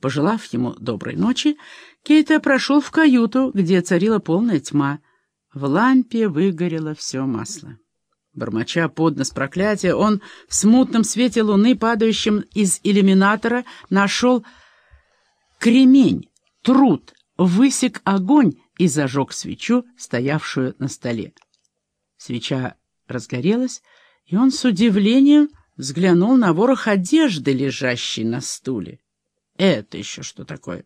Пожелав ему доброй ночи, Кейта прошел в каюту, где царила полная тьма. В лампе выгорело все масло. Бормоча под нос проклятия, он в смутном свете луны, падающем из иллюминатора, нашел кремень, труд, высек огонь и зажег свечу, стоявшую на столе. Свеча разгорелась, и он с удивлением взглянул на ворох одежды, лежащий на стуле. Это еще что такое?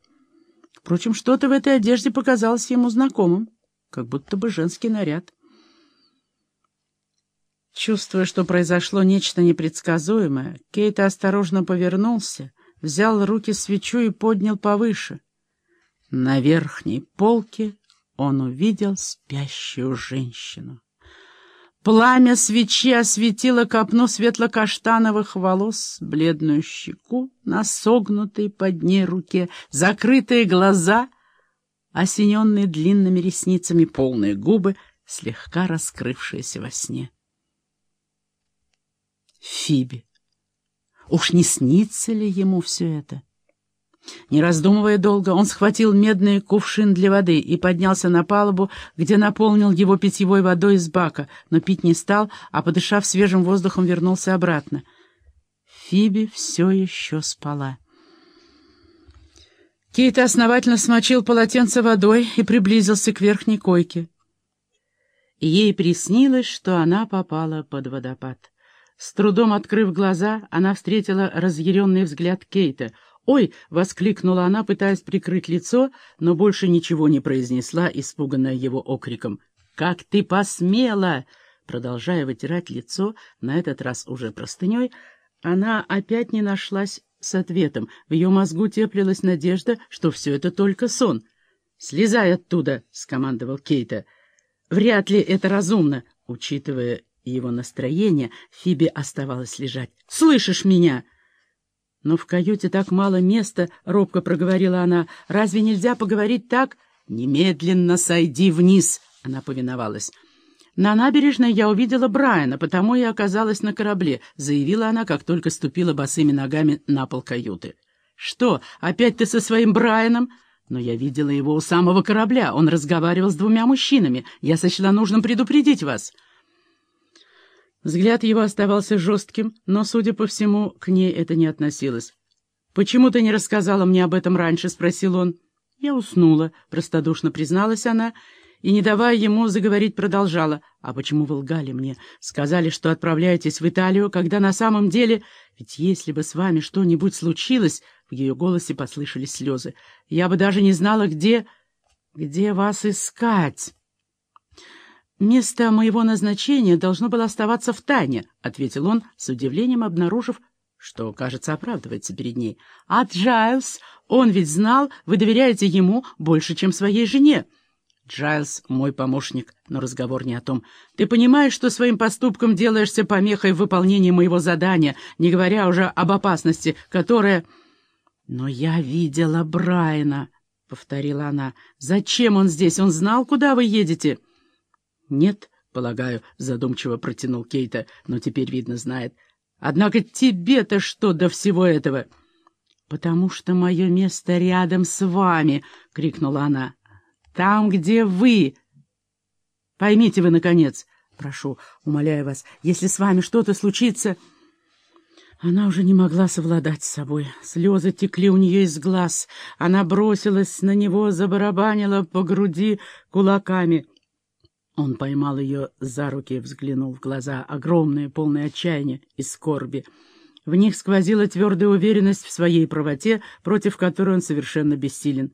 Впрочем, что-то в этой одежде показалось ему знакомым, как будто бы женский наряд. Чувствуя, что произошло нечто непредсказуемое, Кейт осторожно повернулся, взял руки свечу и поднял повыше. На верхней полке он увидел спящую женщину. Пламя свечи осветило копну светло-каштановых волос, бледную щеку на согнутой под ней руке, закрытые глаза, осененные длинными ресницами, полные губы, слегка раскрывшиеся во сне. Фиби. Уж не снится ли ему все это? Не раздумывая долго, он схватил медный кувшин для воды и поднялся на палубу, где наполнил его питьевой водой из бака, но пить не стал, а, подышав свежим воздухом, вернулся обратно. Фиби все еще спала. Кейт основательно смочил полотенце водой и приблизился к верхней койке. Ей приснилось, что она попала под водопад. С трудом открыв глаза, она встретила разъяренный взгляд Кейта — «Ой!» — воскликнула она, пытаясь прикрыть лицо, но больше ничего не произнесла, испуганная его окриком. «Как ты посмела!» Продолжая вытирать лицо, на этот раз уже простыней, она опять не нашлась с ответом. В ее мозгу теплилась надежда, что все это только сон. «Слезай оттуда!» — скомандовал Кейта. «Вряд ли это разумно!» Учитывая его настроение, Фиби оставалась лежать. «Слышишь меня?» «Но в каюте так мало места», — робко проговорила она. «Разве нельзя поговорить так?» «Немедленно сойди вниз», — она повиновалась. «На набережной я увидела Брайана, потому и оказалась на корабле», — заявила она, как только ступила босыми ногами на пол каюты. «Что, опять ты со своим Брайаном?» «Но я видела его у самого корабля. Он разговаривал с двумя мужчинами. Я сочла нужным предупредить вас». Взгляд его оставался жестким, но, судя по всему, к ней это не относилось. «Почему ты не рассказала мне об этом раньше?» — спросил он. «Я уснула», — простодушно призналась она, и, не давая ему заговорить, продолжала. «А почему вы лгали мне? Сказали, что отправляетесь в Италию, когда на самом деле... Ведь если бы с вами что-нибудь случилось...» В ее голосе послышались слезы. «Я бы даже не знала, где... где вас искать». «Место моего назначения должно было оставаться в тайне», — ответил он, с удивлением обнаружив, что, кажется, оправдывается перед ней. «А Джайлз, он ведь знал, вы доверяете ему больше, чем своей жене». «Джайлз — мой помощник, но разговор не о том. Ты понимаешь, что своим поступком делаешься помехой в выполнении моего задания, не говоря уже об опасности, которая...» «Но я видела Брайана», — повторила она. «Зачем он здесь? Он знал, куда вы едете?» «Нет, полагаю», — задумчиво протянул Кейта, но теперь, видно, знает. «Однако тебе-то что до всего этого?» «Потому что мое место рядом с вами!» — крикнула она. «Там, где вы!» «Поймите вы, наконец!» «Прошу, умоляю вас, если с вами что-то случится...» Она уже не могла совладать с собой. Слезы текли у нее из глаз. Она бросилась на него, забарабанила по груди кулаками. Он поймал ее за руки взглянул в глаза, огромные, полные отчаяния и скорби. В них сквозила твердая уверенность в своей правоте, против которой он совершенно бессилен.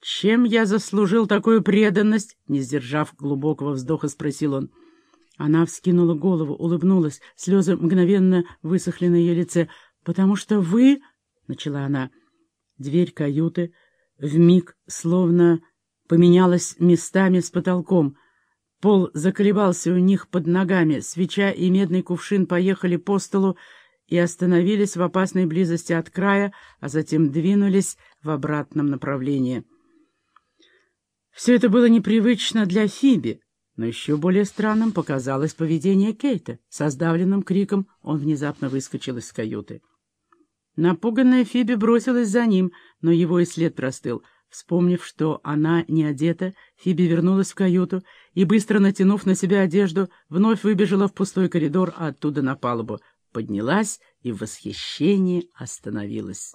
«Чем я заслужил такую преданность?» — не сдержав глубокого вздоха, спросил он. Она вскинула голову, улыбнулась, слезы мгновенно высохли на ее лице. «Потому что вы...» — начала она. Дверь каюты вмиг словно поменялась местами с потолком — Пол заколебался у них под ногами, свеча и медный кувшин поехали по столу и остановились в опасной близости от края, а затем двинулись в обратном направлении. Все это было непривычно для Фиби, но еще более странным показалось поведение Кейта. Со сдавленным криком он внезапно выскочил из каюты. Напуганная Фиби бросилась за ним, но его и след простыл. Вспомнив, что она не одета, Фиби вернулась в каюту и, быстро натянув на себя одежду, вновь выбежала в пустой коридор, а оттуда на палубу. Поднялась и в восхищении остановилась.